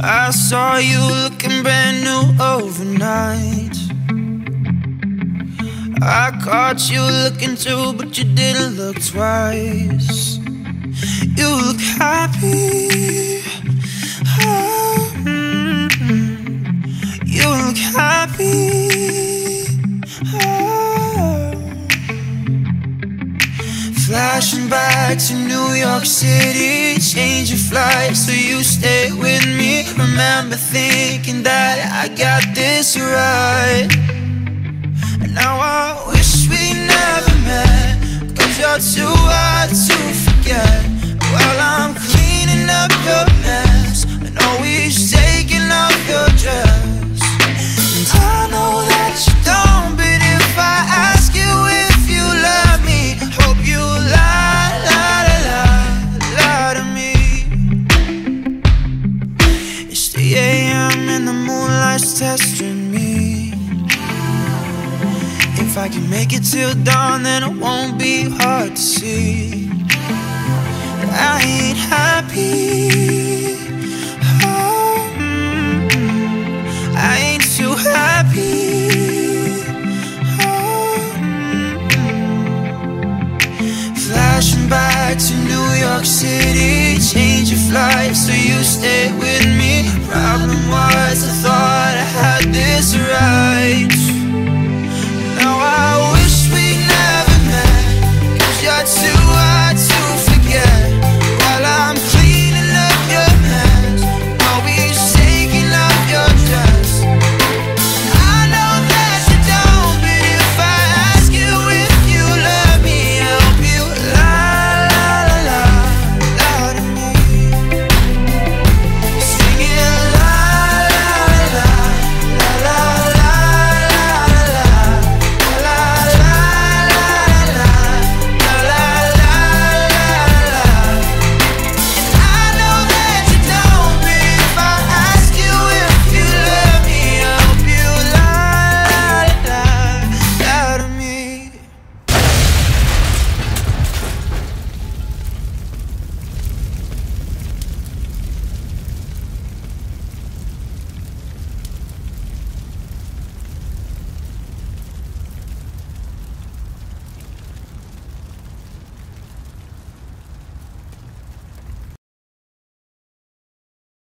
I saw you looking brand new overnight. I caught you looking too, but you didn't look twice. You look happy. Flashing back to New York City, change your flight so you stay with me. Remember thinking that I got this right. And now I wish we never met, cause you're too moonlight's testing me. If I can make it till dawn, then it won't be hard to see. I ain't happy. Oh, I ain't too happy. Oh, Flashing back to New York City, change your flight so you stay with me. Problem was,